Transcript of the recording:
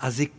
As ik